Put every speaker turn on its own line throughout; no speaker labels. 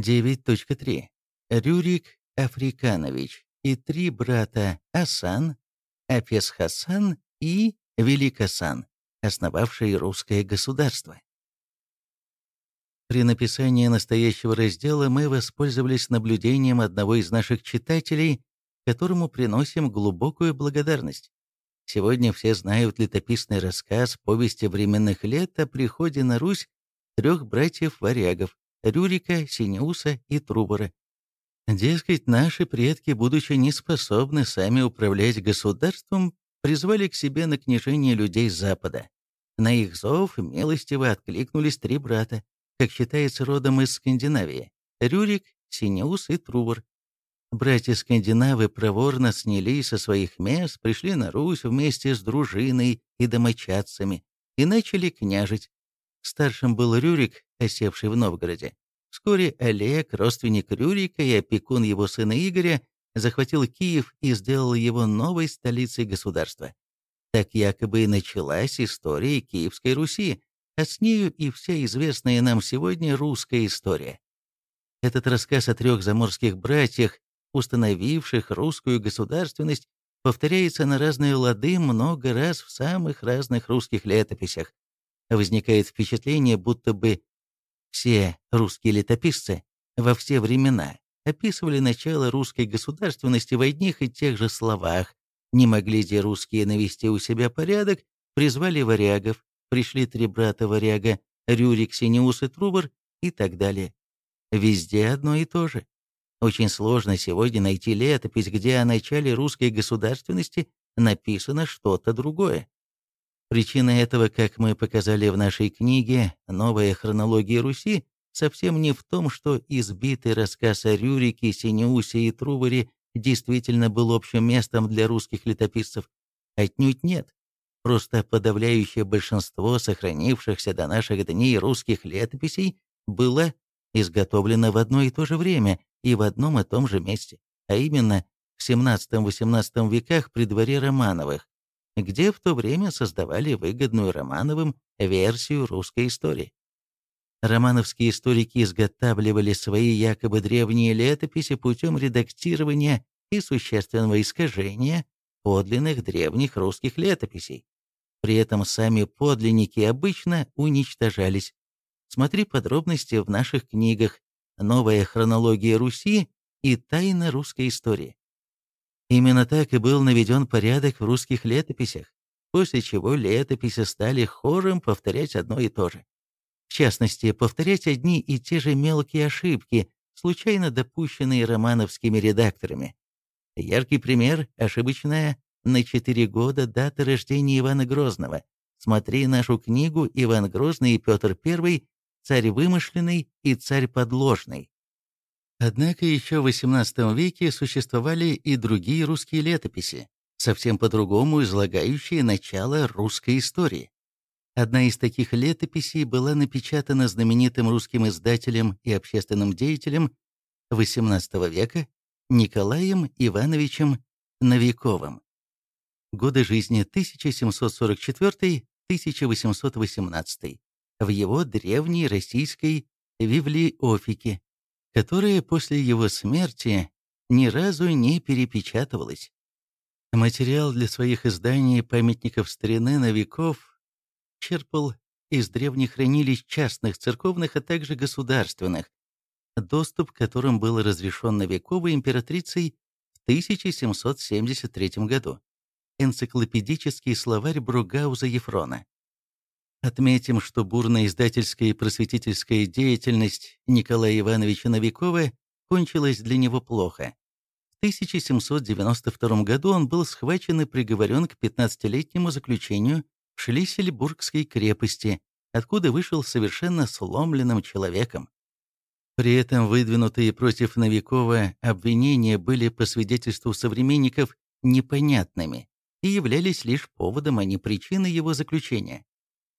9.3. Рюрик Африканович и три брата Асан, Афес Хасан и Велик Асан, основавшие русское государство. При написании настоящего раздела мы воспользовались наблюдением одного из наших читателей, которому приносим глубокую благодарность. Сегодня все знают летописный рассказ повести временных лет о приходе на Русь трех братьев-варягов – Рюрика, Синеуса и Трубора. Дескать, наши предки, будучи не способны сами управлять государством, призвали к себе на княжение людей Запада. На их зов милостиво откликнулись три брата, как считается родом из Скандинавии – Рюрик, Синеус и Трубор. Братья-скандинавы проворно снялись со своих мест, пришли на Русь вместе с дружиной и домочадцами и начали княжить. Старшим был Рюрик, осевший в Новгороде. Вскоре Олег, родственник Рюрика и опекун его сына Игоря, захватил Киев и сделал его новой столицей государства. Так якобы и началась история Киевской Руси, а с нею и вся известная нам сегодня русская история. Этот рассказ о трех заморских братьях установивших русскую государственность, повторяется на разные лады много раз в самых разных русских летописях. Возникает впечатление, будто бы все русские летописцы во все времена описывали начало русской государственности в одних и тех же словах. Не могли где русские навести у себя порядок, призвали варягов, пришли три брата варяга, Рюрик, Синеус и Трубор и так далее. Везде одно и то же. Очень сложно сегодня найти летопись, где о начале русской государственности написано что-то другое. Причина этого, как мы показали в нашей книге «Новая хронология Руси», совсем не в том, что избитый рассказ о Рюрике, Синеусе и Труворе действительно был общим местом для русских летописцев. Отнюдь нет. Просто подавляющее большинство сохранившихся до наших дней русских летописей было изготовлено в одно и то же время и в одном и том же месте, а именно в XVII-XVIII веках при дворе Романовых, где в то время создавали выгодную Романовым версию русской истории. Романовские историки изготавливали свои якобы древние летописи путем редактирования и существенного искажения подлинных древних русских летописей. При этом сами подлинники обычно уничтожались. Смотри подробности в наших книгах новая хронология Руси и тайна русской истории. Именно так и был наведен порядок в русских летописях, после чего летописи стали хором повторять одно и то же. В частности, повторять одни и те же мелкие ошибки, случайно допущенные романовскими редакторами. Яркий пример – ошибочная на 4 года дата рождения Ивана Грозного. Смотри нашу книгу «Иван Грозный и Петр I царь вымышленный и царь подложный. Однако еще в XVIII веке существовали и другие русские летописи, совсем по-другому излагающие начало русской истории. Одна из таких летописей была напечатана знаменитым русским издателем и общественным деятелем XVIII века Николаем Ивановичем Новиковым. Годы жизни 1744-1818 в его древней российской библиофике, которая после его смерти ни разу не перепечатывалась. Материал для своих изданий памятников старины на веков черпал из древних хранилищ частных, церковных, а также государственных, доступ к которым был разрешен Новиковой императрицей в 1773 году. Энциклопедический словарь Бругауза Ефрона. Отметим, что бурная издательская и просветительская деятельность Николая Ивановича Новикова кончилась для него плохо. В 1792 году он был схвачен и приговорен к 15-летнему заключению в Шлиссельбургской крепости, откуда вышел совершенно сломленным человеком. При этом выдвинутые против Новикова обвинения были по свидетельству современников непонятными и являлись лишь поводом, а не причиной его заключения.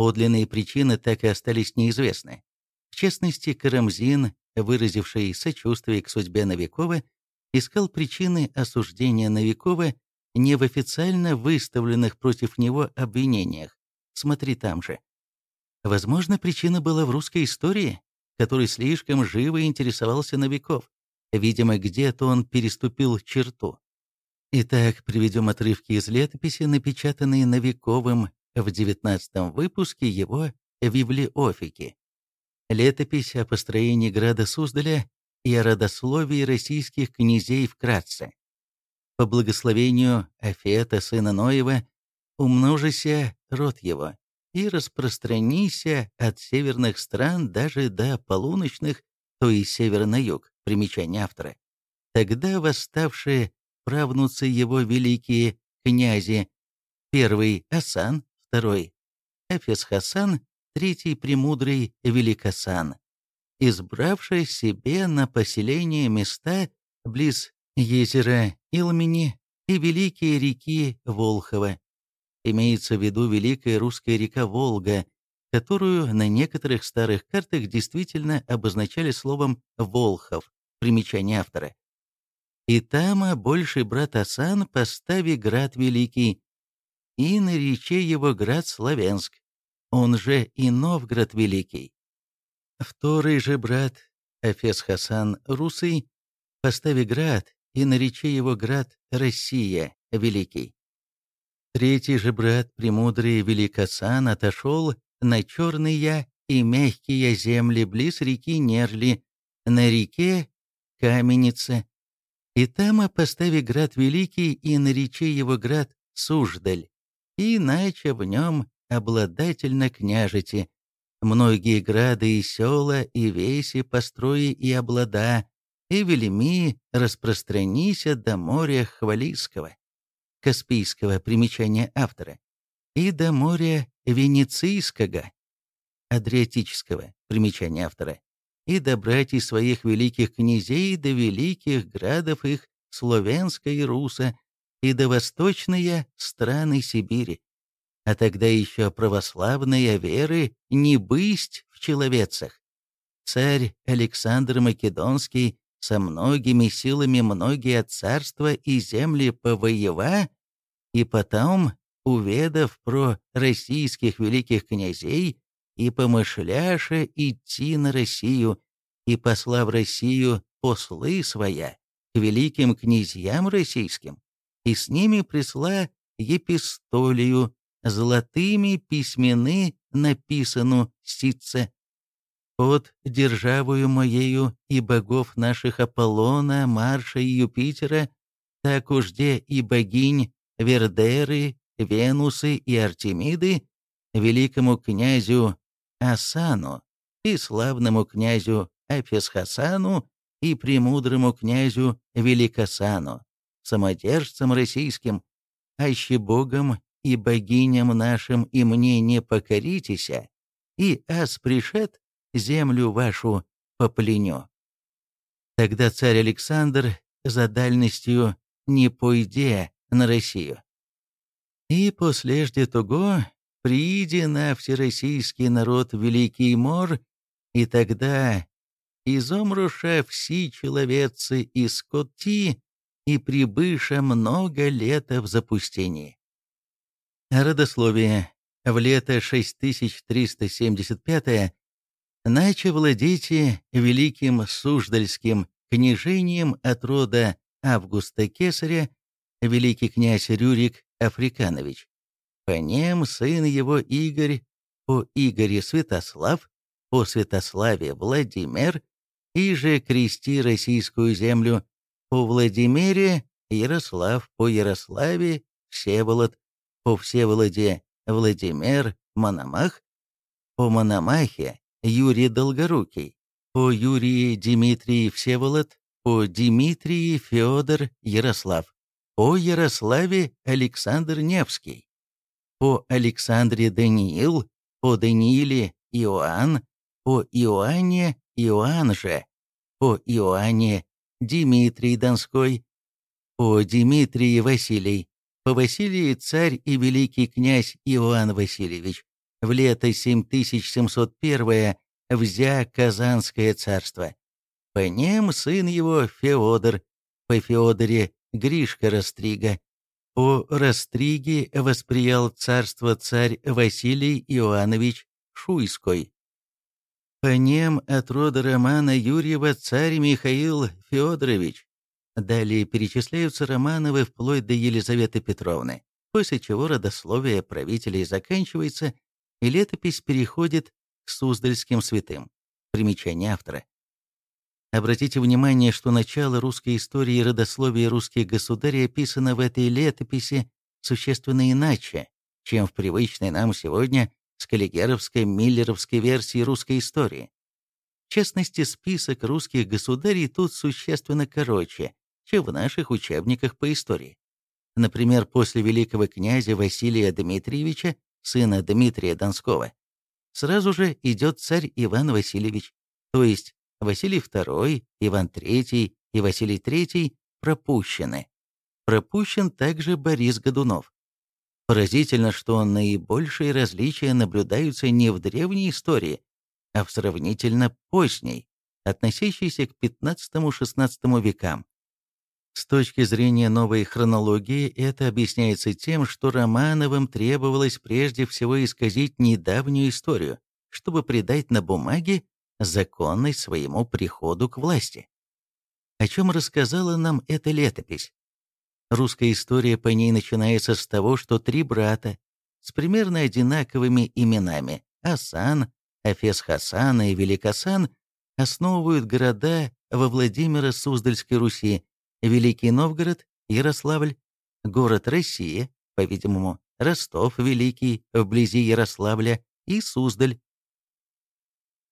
Подлинные причины так и остались неизвестны. В частности, Карамзин, выразивший сочувствие к судьбе Новикова, искал причины осуждения Новикова не в официально выставленных против него обвинениях. Смотри там же. Возможно, причина была в русской истории, который слишком живо интересовался Новиков. Видимо, где-то он переступил черту. Итак, приведем отрывки из летописи, напечатанные Новиковым в 19 выпуске его «Библиофики». Летопись о построении града Суздаля и о родословии российских князей вкратце. По благословению Афета, сына Ноева, умножися род его, и распространися от северных стран даже до полуночных, то и север на юг, примечание автора. Тогда восставшие правнуцы его великие князи, первый Асан, второй Эфес Хасан, третий премудрый Великосан, избравший себе на поселение места близ езера Илмени и великие реки Волхова. Имеется в виду великая русская река Волга, которую на некоторых старых картах действительно обозначали словом «Волхов», примечание автора. И там больший брат Асан постави град великий, и нарече его град Славянск, он же и Новгород великий. Второй же брат, Афес Хасан Русый, постави град, и нарече его град Россия великий. Третий же брат, премудрый Великосан, отошел на черные и мягкие земли близ реки Нерли, на реке Каменица, и там постави град великий, и наречи его град Суждаль, иначе в нем обладательно княжити. Многие грады и села, и веси построи и облада, и велими распространися до моря Хвалийского, Каспийского примечания автора, и до моря Венецийского, Адриатического примечания автора, и до братьев своих великих князей до великих градов их Словенска и Руса, и до восточные страны Сибири. А тогда еще православные веры не бысть в человецах. Царь Александр Македонский со многими силами многие царства и земли повоева, и потом, уведав про российских великих князей, и помышляша идти на Россию, и посла в Россию послы своя к великим князьям российским, и с ними присла епистолию, золотыми письмены написану сице. Под державою моею и богов наших Аполлона, Марша и Юпитера, так ужде и богинь Вердеры, Венусы и Артемиды, великому князю Асану и славному князю Эфесхасану и премудрому князю Великосану, самодержцам российским, аще богом и богиням нашим и мне не покоритеся, и ас пришед землю вашу попленю. Тогда царь Александр за дальностью не пойде на Россию. И послежде того прииди на всероссийский народ великий мор, и тогда изомруша все человецы и скоти, и прибыша много лета в запустении. Родословие. В лето 6375 наче владейте великим Суждальским княжением от рода Августа Кесаря, великий князь Рюрик Африканович. По нем сын его Игорь, по Игоре Святослав, по Святославе Владимир, и же крести российскую землю, по Владимире Ярослав, по Ярославе Всеволод, по Всеволоде Владимир Мономах, по Мономахе Юрий Долгорукий, по Юрии Дмитрий Всеволод, по Дмитрии Федор Ярослав, по Ярославе Александр Невский, по Александре Даниил, по Данииле Иоанн, по Иоанне Иоанн же, по Иоанне Дмитрий Донской, по Дмитрии Василий, по Василии царь и великий князь Иоанн Васильевич, в лето 7701 взя Казанское царство. По нем сын его Феодор, по Феодоре Гришка Растрига, по Растриге восприял царство царь Василий Иоаннович Шуйской. По нем от рода Романа Юрьева царь Михаил Федорович. Далее перечисляются Романовы вплоть до Елизаветы Петровны, после чего родословие правителей заканчивается, и летопись переходит к Суздальским святым. Примечание автора. Обратите внимание, что начало русской истории и родословие русских государей описано в этой летописи существенно иначе, чем в привычной нам сегодня скаллигеровской миллеровской версии русской истории. В частности, список русских государей тут существенно короче, чем в наших учебниках по истории. Например, после великого князя Василия Дмитриевича, сына Дмитрия Донского, сразу же идет царь Иван Васильевич, то есть Василий II, Иван III и Василий III пропущены. Пропущен также Борис Годунов. Поразительно, что наибольшие различия наблюдаются не в древней истории, а в сравнительно поздней, относящейся к XV-XVI векам. С точки зрения новой хронологии это объясняется тем, что Романовым требовалось прежде всего исказить недавнюю историю, чтобы придать на бумаге законность своему приходу к власти. О чем рассказала нам эта летопись? Русская история по ней начинается с того, что три брата с примерно одинаковыми именами Асан, Афес Хасан и Великасан основывают города во Владимиро-Суздальской Руси, Великий Новгород, Ярославль, город Россия, по-видимому, Ростов Великий, вблизи Ярославля, и Суздаль.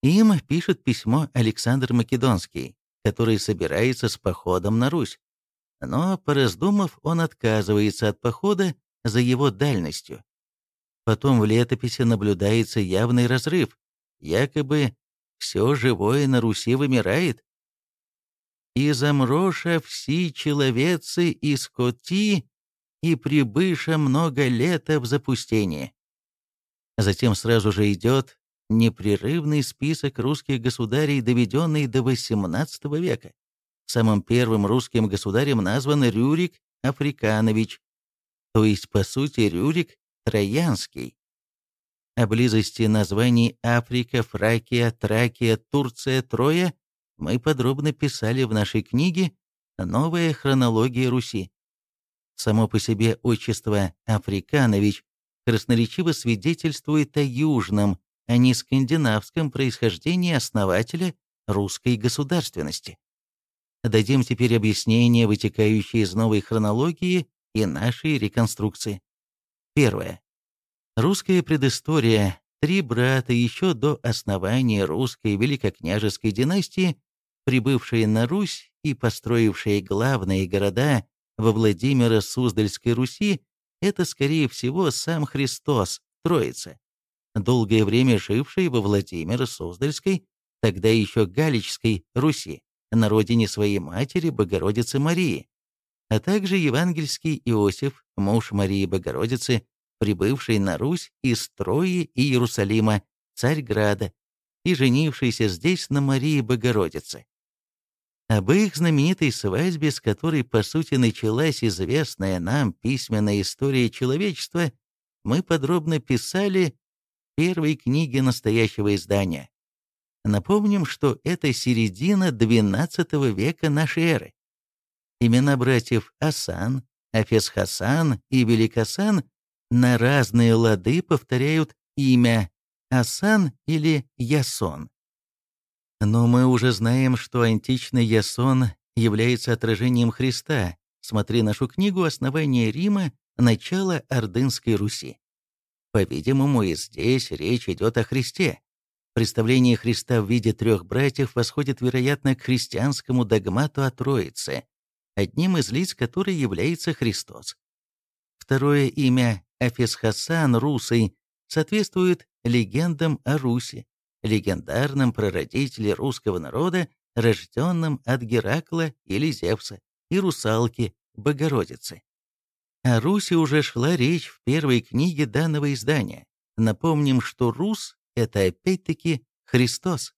Им пишет письмо Александр Македонский, который собирается с походом на Русь. Но, пораздумав, он отказывается от похода за его дальностью. Потом в летописи наблюдается явный разрыв, якобы все живое на Руси вымирает. «И замроша все человецы и скоти, и прибыша много лета в запустение». Затем сразу же идет непрерывный список русских государей, доведенный до XVIII века. Самым первым русским государем назван Рюрик Африканович, то есть, по сути, Рюрик Троянский. О близости названий Африка, Фракия, Тракия, Турция, Троя мы подробно писали в нашей книге «Новая хронология Руси». Само по себе отчество Африканович красноречиво свидетельствует о южном, а не скандинавском происхождении основателя русской государственности. Дадим теперь объяснения, вытекающие из новой хронологии и нашей реконструкции. Первое. Русская предыстория. Три брата еще до основания русской великокняжеской династии, прибывшие на Русь и построившие главные города во Владимиро-Суздальской Руси, это, скорее всего, сам Христос, Троица, долгое время живший во Владимиро-Суздальской, тогда еще Галичской Руси на родине своей матери Богородицы Марии, а также евангельский Иосиф, муж Марии Богородицы, прибывший на Русь из Трои и Иерусалима, Царьграда, и женившийся здесь на Марии Богородице. Об их знаменитой свадьбе, с которой, по сути, началась известная нам письменная история человечества, мы подробно писали в первой книге настоящего издания. Напомним, что это середина XII века нашей эры. Имена братьев Асан, Афес Хасан и Великасан на разные лады повторяют имя Асан или Ясон. Но мы уже знаем, что античный Ясон является отражением Христа. Смотри нашу книгу «Основание Рима. Начало Ордынской Руси». По-видимому, и здесь речь идет о Христе. Представление Христа в виде трех братьев восходит, вероятно, к христианскому догмату о Троице, одним из лиц которой является Христос. Второе имя Афесхасан Русый соответствует легендам о Руси, легендарном прародителе русского народа, рожденном от Геракла или Зевса и русалки Богородицы. О Руси уже шла речь в первой книге данного издания. Напомним, что Рус это опять-таки Христос.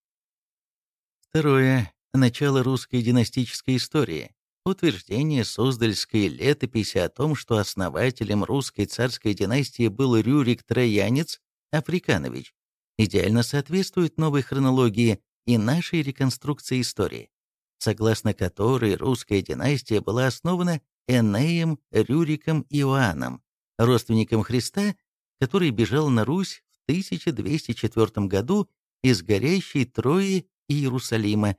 Второе. Начало русской династической истории. Утверждение Суздальской летописи о том, что основателем русской царской династии был Рюрик Троянец Африканович, идеально соответствует новой хронологии и нашей реконструкции истории, согласно которой русская династия была основана Энеем Рюриком Иоанном, родственником Христа, который бежал на Русь 1204 году из горящей Трои Иерусалима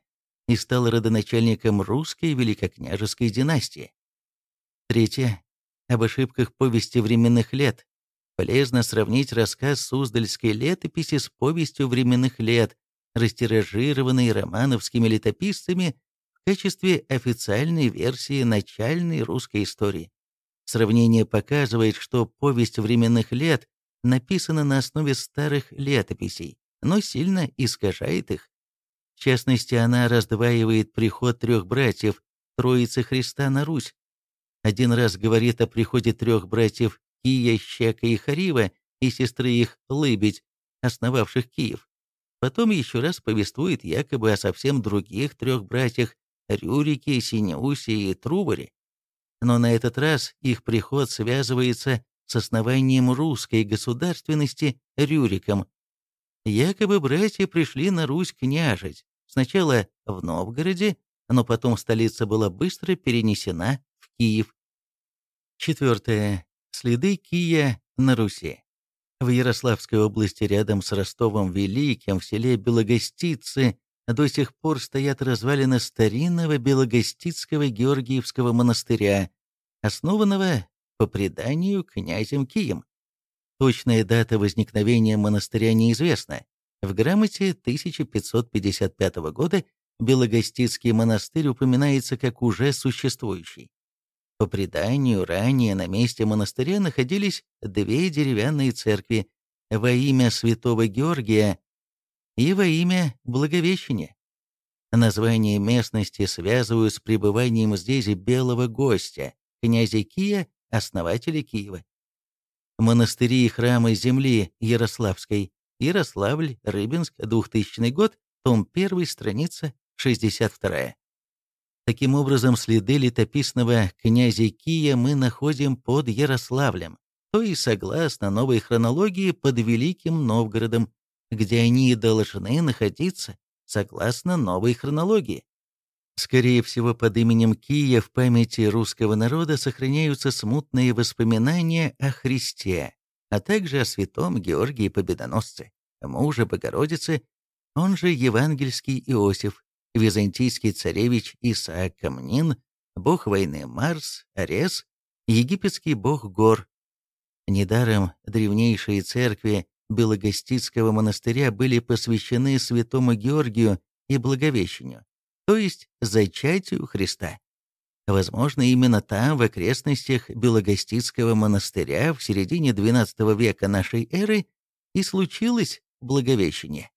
и стал родоначальником русской великокняжеской династии. Третье. Об ошибках повести временных лет. Полезно сравнить рассказ Суздальской летописи с повестью временных лет, растиражированной романовскими летописцами в качестве официальной версии начальной русской истории. Сравнение показывает, что повесть временных лет написана на основе старых летописей, но сильно искажает их. В частности, она раздваивает приход трех братьев, Троицы Христа на Русь. Один раз говорит о приходе трех братьев Кия, Щека и Харива и сестры их Лыбедь, основавших Киев. Потом еще раз повествует якобы о совсем других трех братьях Рюрике, Синеусе и Трубаре. Но на этот раз их приход связывается с основанием русской государственности Рюриком. Якобы братья пришли на Русь княжить, сначала в Новгороде, но потом столица была быстро перенесена в Киев. Четвертое. Следы Кия на Руси. В Ярославской области рядом с Ростовом Великим в селе Белогостицы до сих пор стоят развалины старинного Белогостицкого Георгиевского монастыря, основанного, по преданию, князем Кием. Точная дата возникновения монастыря неизвестна. В грамоте 1555 года Белогостицкий монастырь упоминается как уже существующий. По преданию, ранее на месте монастыря находились две деревянные церкви во имя святого Георгия и во имя Благовещения. Название местности связывают с пребыванием здесь белого гостя, князя Кия, основателя Киева. Монастыри и храмы земли Ярославской, Ярославль, Рыбинск, 2000 год, том 1, страница 62. Таким образом, следы летописного князя Кия мы находим под Ярославлем, то есть, согласно новой хронологии, под Великим Новгородом, где они и должны находиться, согласно новой хронологии. Скорее всего, под именем Кия в памяти русского народа сохраняются смутные воспоминания о Христе, а также о святом Георгии Победоносце, муже Богородицы, он же евангельский Иосиф, византийский царевич Исаак Камнин, бог войны Марс, Арес, египетский бог гор. Недаром древнейшие церкви Белогостицкого монастыря были посвящены святому Георгию и Благовещению, то есть зачатию Христа. Возможно, именно там, в окрестностях Белогостицкого монастыря в середине XII века нашей эры и случилось Благовещение.